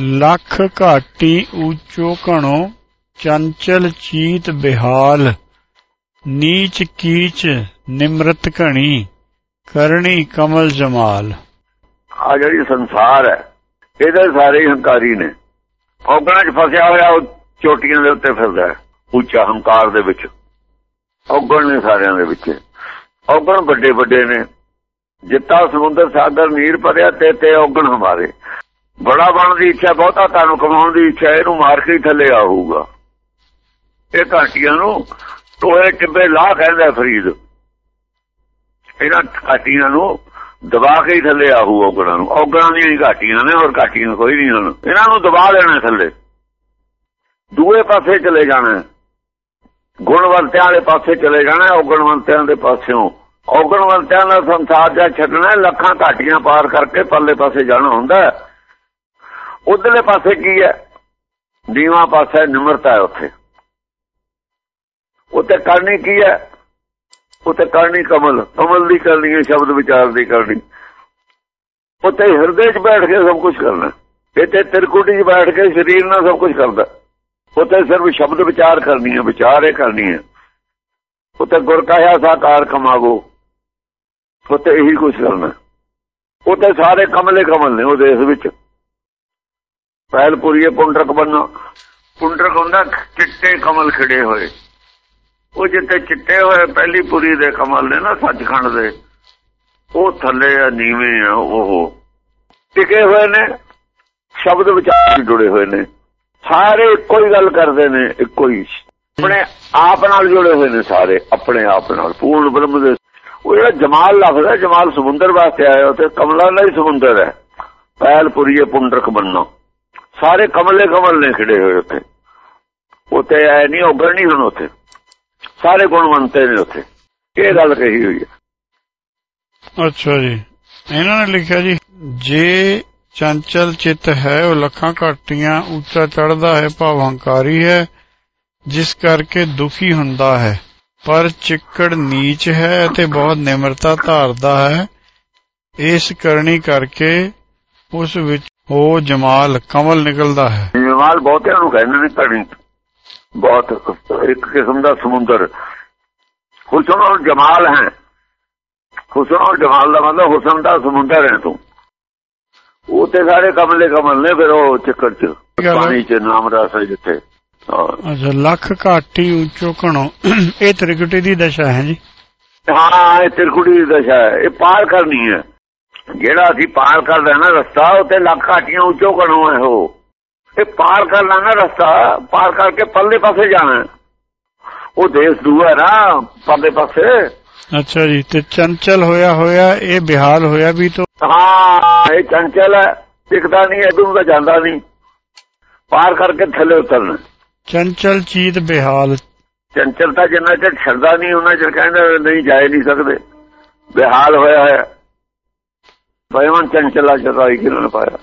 ਲੱਖ ਘਾਟੀ ਊਚੋ ਘਣੋ, ਚੰਚਲ ਚੀਤ ਬਿਹਾਲ, ਨੀਚ ਕੀਚ ਨਿਮਰਤ ਘਣੀ ਕਰਨੀ ਕਮਲ ਜਮਾਲ। ਆ ਜਿਹੜੀ ਸੰਸਾਰ ਹੈ, ਇਹਦੇ ਸਾਰੇ ਹੰਕਾਰੀ ਨੇ। ਔਗਣਾਂ 'ਚ ਫਸਿਆ ਹੋਇਆ ਉਹ ਚੋਟੀਆਂ ਦੇ ਉੱਤੇ ਫਿਰਦਾ ਹੈ, ਉੱਚਾ ਹੰਕਾਰ ਦੇ ਵਿੱਚ। ਔਗਣ ਨੇ ਸਾਰਿਆਂ ਦੇ ਵਿੱਚ। ਔਗਣ ਵੱਡੇ ਵੱਡੇ ਨੇ। ਜਿੱਤਾ ਸਮੁੰਦਰ ਸਾਗਰ, ਨੀਰ ਭਰਿਆ ਤੇ ਤੇ ਔਗਣ ਹਮਾਰੇ। ਬੜਾ ਬਣਨ ਦੀ ਇੱਛਾ, ਬਹੁਤਾ ਤੁਹਾਨੂੰ ਕਮਾਉਣ ਦੀ ਇੱਛਾ, ਇਹਨੂੰ ਮਾਰ ਕੇ ਥੱਲੇ ਆਊਗਾ ਇਹ ਘਾਟੀਆਂ ਨੂੰ ਟੋਏ ਟਿੱਬੇ ਲਾ ਕਹਿੰਦਾ ਫਰੀਦ। ਇਹਨਾਂ ਘਾਟੀਆਂ ਨੂੰ ਦਬਾ ਕੇ ਹੀ ਥੱਲੇ ਆਹੂ ਔਗਣਾਂ ਨੂੰ। ਔਗਣਾਂ ਦੀਆਂ ਹੀ ਘਾਟੀਆਂ ਨੇ, ਹੋਰ ਘਾਟੀਆਂ ਕੋਈ ਨਹੀਂ ਹਨ। ਇਹਨਾਂ ਨੂੰ ਦਬਾ ਦੇਣਾ ਥੱਲੇ। ਦੂਏ ਪਾਸੇ ਚਲੇ ਜਾਣਾ। ਗੁਣਵੰਤਿਆਂ ਵਾਲੇ ਪਾਸੇ ਚਲੇ ਜਾਣਾ, ਔਗਣਵੰਤਿਆਂ ਦੇ ਪਾਸਿਓਂ। ਔਗਣਵੰਤਿਆਂ ਦਾ ਸੰਸਾਰ ਜਾਂ ਛੱਡਣਾ, ਲੱਖਾਂ ਘਾਟੀਆਂ ਪਾਰ ਕਰਕੇ ਪੱਲੇ ਪਾਸੇ ਜਾਣਾ ਹੁੰਦਾ। ਉਧਰਲੇ ਪਾਸੇ ਕੀ ਹੈ? ਦੀਵਾ ਪਾਸਾ ਨਿਮਰਤਾ ਹੈ ਉੱਥੇ। ਉੱਤੇ ਕਰਨੀ ਕੀ ਹੈ? ਉੱਤੇ ਕਰਨੀ ਕਮਲ। ਕਮਲ ਦੀ ਕਰਨੀ ਹੈ, ਸ਼ਬਦ ਵਿਚਾਰ ਦੀ ਕਰਨੀ। ਉੱਤੇ ਹਿਰਦੇ 'ਚ ਬੈਠ ਕੇ ਸਭ ਕੁਝ ਕਰਨਾ। ਇੱਥੇ ਤਿਰਕੁਟੀ 'ਚ ਬੈਠ ਕੇ ਸਰੀਰ ਨਾਲ ਸਭ ਕੁਝ ਕਰਦਾ। ਉੱਤੇ ਸਿਰਫ ਸ਼ਬਦ ਵਿਚਾਰ ਕਰਨੀ ਹੈ, ਵਿਚਾਰ ਇਹ ਕਰਨੀ ਹੈ। ਉੱਤੇ ਗੁਰ ਕਹਿਆ ਸਾਕਾਰ ਕਮਾਵੋ। ਉੱਤੇ ਇਹੀ ਕੁਝ ਕਰਨਾ। ਉੱਤੇ ਸਾਰੇ ਕਮਲੇ ਕਮਲ ਨੇ ਉਹ ਦੇਸ਼ ਵਿੱਚ। ਪਹਿਲਪੁਰੀਏ ਪੁੰਡਰਕ ਬੰਨੋ। ਪੁੰਡਰਕ ਹੁੰਦਾ ਚਿੱਟੇ ਕਮਲ ਖਿੜੇ ਹੋਏ। ਉਹ ਜਿੱਤੇ ਚਿੱਟੇ ਹੋਏ, ਪਹਿਲੀ ਪੁਰੀ ਦੇ ਕਮਲ ਨੇ ਨਾ ਸੱਚਖੰਡ ਦੇ। ਉਹ ਥੱਲੇ ਆ, ਨੀਵੇਂ ਆ, ਉਹ। ਟਿਕੇ ਹੋਏ ਨੇ, ਸ਼ਬਦ ਵਿਚਾਰ ਜੁੜੇ ਹੋਏ ਨੇ। ਸਾਰੇ ਇੱਕੋ ਹੀ ਗੱਲ ਕਰਦੇ ਨੇ, ਇੱਕੋ ਹੀ। ਆਪਣੇ ਆਪ ਨਾਲ ਜੁੜੇ ਹੋਏ ਨੇ ਸਾਰੇ, ਆਪਣੇ ਆਪ ਨਾਲ, ਪੂਰਨ ਬ੍ਰਹਮ ਦੇ। ਉਹ ਜਿਹੜਾ ਜਮਾਲ ਲਫ਼ਜ਼ ਹੈ, ਜਮਾਲ ਸਮੁੰਦਰ ਵਾਸਤੇ ਆਇਆ ਤੇ ਕਮਲਾਂ ਦਾ ਹੀ ਸਮੁੰਦਰ ਹੈ। ਪਹਿਲਪੁਰੀਏ ਪੁੰਡਰਕ ਬੰਨੋ। ਸਾਰੇ ਕਮਲੇ ਕਮਲ ਨੇ ਖੜੇ ਹੋਏ ਉੱਥੇ। ਉੱਤੇ ਐ ਨਹੀਂ ਉਗੜ ਨਹੀਂ ਹੁਣ ਉੱਥੇ। ਸਾਰੇ ਗੁਣਵੰਤੇ ਨੇ ਉੱਥੇ। ਇਹ ਗੱਲ ਕਹੀ ਹੋਈ ਹੈ। ਅੱਛਾ ਜੀ। ਇਹਨਾਂ ਨੇ ਲਿਖਿਆ ਜੀ, ਜੇ ਚੰਚਲ ਚਿੱਤ ਹੈ, ਉਹ ਲੱਖਾਂ ਘਾਟੀਆਂ ਉੱਚਾ ਚੜਦਾ ਹੈ ਭਾਵ ਹੈ, ਜਿਸ ਕਰਕੇ ਦੁਖੀ ਹੁੰਦਾ ਹੈ। ਪਰ ਚਿੱਕੜ ਨੀਚ ਹੈ ਅਤੇ ਬਹੁਤ ਨਿਮਰਤਾ ਧਾਰਦਾ ਹੈ। ਇਸ ਕਰਨੀ ਕਰਕੇ ਉਸ ਵਿੱਚ ਉਹ ਜਮਾਲ ਕਮਲ ਨਿਕਲਦਾ ਹੈ। ਜਮਾਲ ਬਹੁਤਿਆਂ ਨੂੰ ਕਹਿੰਦੇ ਨੇ ਘੜੀ ਬਹੁਤ ਇੱਕ ਕਿਸਮ ਦਾ ਸਮੁੰਦਰ। ਹੁਸਨ ਔਰ ਜਮਾਲ ਹੈ। ਹੁਸਨ ਔਰ ਜਮਾਲ ਦਾ ਮਤਲਬ ਹੁਸਨ ਦਾ ਸਮੁੰਦਰ ਹੈ ਤੂੰ। ਉਹ ਤੇ ਸਾਰੇ ਕਮਲੇ ਕਮਲ ਨੇ ਫਿਰ ਉਹ ਚੱਕਰ ਚ। ਪਾਣੀ ਚ ਨਾਮ ਰਸ ਹੈ ਜਿੱਥੇ। ਅੱਛਾ ਲੱਖ ਘਾਟੀ ਉੱਚੋ ਘਣੋ। ਇਹ ਤ੍ਰਿਕੁਟੀ ਦੀ ਦਸ਼ਾ ਹੈ ਜੀ। ਹਾਂ ਇਹ ਤਿਰਕੁੜੀ ਦੀ ਦਸ਼ਾ ਹੈ। ਇਹ ਪਾਰ ਕਰਨੀ ਹੈ। ਜਿਹੜਾ ਅਸੀਂ ਪਾਰ ਕਰਦਾ ਨਾ ਰਸਤਾ ਉੱਤੇ ਲੱਖ ਘਾਟੀਆਂ ਉੱਚੋ ਘਣੋ ਹੈ ਉਹ ਇਹ ਪਾਰ ਕਰਨਾ ਨਾ ਰਸਤਾ ਪਾਰ ਕਰਕੇ ਪੱਲੇ ਪਾਸੇ ਜਾਣਾ। ਉਹ ਦੇਸ਼ ਦੂਆ ਨਾ ਪੱਲੇ ਪਾਸੇ। ਅੱਛਾ ਜੀ ਤੇ ਚੰਚਲ ਹੋਇਆ ਹੋਇਆ ਇਹ ਬਿਹਾਲ ਹੋਇਆ ਵੀ ਤੋਂ? ਹਾਂ ਇਹ ਚੰਚਲ ਹੈ। ਦਿਖਦਾ ਨਹੀਂ ਇਦੋਂ ਤਾਂ ਜਾਂਦਾ ਨਹੀਂ। ਪਾਰ ਕਰਕੇ ਥੱਲੇ ਉਤਰਨਾ। ਚੰਚਲ ਚੀਤ ਬਿਹਾਲ। ਚੰਚਲਤਾ ਜਿੰਨਾ ਚਿਰ ਛੱਡਦਾ ਨਹੀਂ ਉਹਨਾਂ ਚਿਰ ਕਹਿੰਦਾ ਨਹੀਂ ਜਾਏ ਨਹੀਂ ਸਕਦੇ। ਬਿਹਾਲ ਹੋਇਆ ਹੈ ਬੇਮਨ ਚੰਚਲਾ ਚਤਾਈ ਕਿਰਨ ਪਾਇਆ?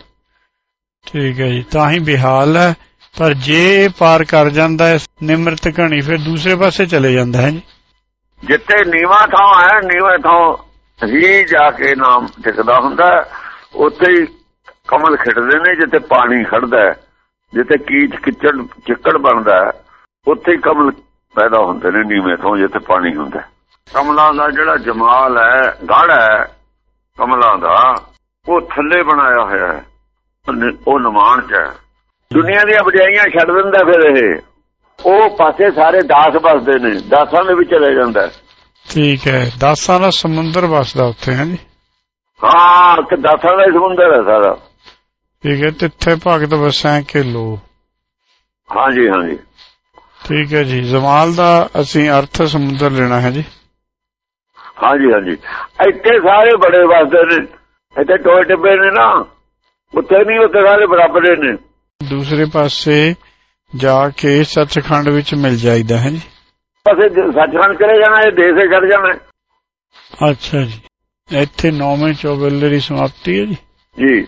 ਠੀਕ ਹੈ ਜੀ ਤਾਂ ਹੀ ਬਿਹਾਲ ਹੈ। ਪਰ ਜੇ ਪਾਰ ਕਰ ਜਾਂਦਾ ਹੈ ਨਿਮਰਤ ਘਣੀ ਫਿਰ ਦੂਸਰੇ ਪਾਸੇ ਚਲੇ ਜਾਂਦਾ ਹੈ ਜੀ। ਜਿੱਥੇ ਨੀਵਾ ਥਾਂ ਹੈ ਨੀਵੇਂ ਥਾਂ ਹੀ ਜਾ ਕੇ ਨਾਮ ਟਿਕਦਾ ਹੁੰਦਾ ਉੱਥੇ ਹੀ ਕਮਲ ਖਿੜਦੇ ਨੇ ਜਿੱਥੇ ਪਾਣੀ ਖੜਦਾ ਹੈ ਜਿੱਥੇ ਕੀਚ ਕਿਚੜ ਚਿੱਕੜ ਬਣਦਾ ਹੈ ਉੱਥੇ ਹੀ ਕਮਲ ਪੈਦਾ ਹੁੰਦੇ ਨੇ ਨੀਵੇਂ ਥਾਂ ਜਿੱਥੇ ਪਾਣੀ ਹੁੰਦਾ ਕਮਲਾਂ ਦਾ ਜਿਹੜਾ ਜਮਾਲ ਹੈ ਗੜ ਹੈ ਕਮਲਾਂ ਦਾ ਉਹ ਥੱਲੇ ਬਣਾਇਆ ਹੋਇਆ ਹੈ। ਉਹ ਨਿਮਾਨ ਚ ਹੈ। ਦੁਨੀਆ ਦੀਆਂ ਵਡਿਆਈਆਂ ਛੱਡ ਦਿੰਦਾ ਫਿਰ ਇਹ। ਉਹ ਪਾਸੇ ਸਾਰੇ ਦਾਸ ਬਸਦੇ ਨੇ ਦਾਸਾਂ ਦੇ ਵਿੱਚ ਚਲੇ ਜਾਂਦਾ ਠੀਕ ਹੈ। ਦਾਸਾਂ ਦਾ ਸਮੁੰਦਰ ਵਸਦਾ ਉੱਥੇ ਹੈ ਜੀ? ਹਾਂ ਕਿ ਦਾਸਾਂ ਦਾ ਸਮੁੰਦਰ ਹੈ ਸਾਰਾ। ਠੀਕ ਹੈ ਤਿੱਥੇ ਭਗਤ ਵਸੈ ਕੇ ਲੋ ਹਾਂਜੀ ਹਾਂਜੀ। ਠੀਕ ਹੈ ਜੀ। ਜਮਾਲ ਦਾ ਅਸੀਂ ਅਰਥ ਸਮੁੰਦਰ ਲੈਣਾ ਹੈ ਜੀ। ਹਾਂਜੀ ਹਾਂਜੀ। ਇੱਥੇ ਸਾਰੇ ਬੜੇ ਵਸਦੇ ਨੇ। ਇੱਥੇ ਟੋਏ ਟਿੱਬੇ ਨੇ ਨਾ। ਉੱਥੇ ਨਹੀਂ ਉੱਥੇ ਸਾਰੇ ਬਰਾਬਰ ਨੇ। ਦੂਸਰੇ ਪਾਸੇ ਜਾ ਕੇ ਸੱਚਖੰਡ ਵਿੱਚ ਮਿਲ ਜਾਈਦਾ ਹੈ ਜੀ ਪਾਸੇ ਸੱਚਖੰਡ ਚਲੇ ਜਾਣਾ ਇਹ ਦੇਸੇ ਛੱਡ ਜਾਣਾ। ਅੱਛਾ ਜੀ। ਇੱਥੇ ਨੌਵੇਂ ਚੌਬੇਲੇ ਦੀ ਸਮਾਪਤੀ ਹੈ ਜੀ। ਜੀ।